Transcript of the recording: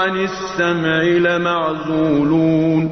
عن السمع لمعزولون.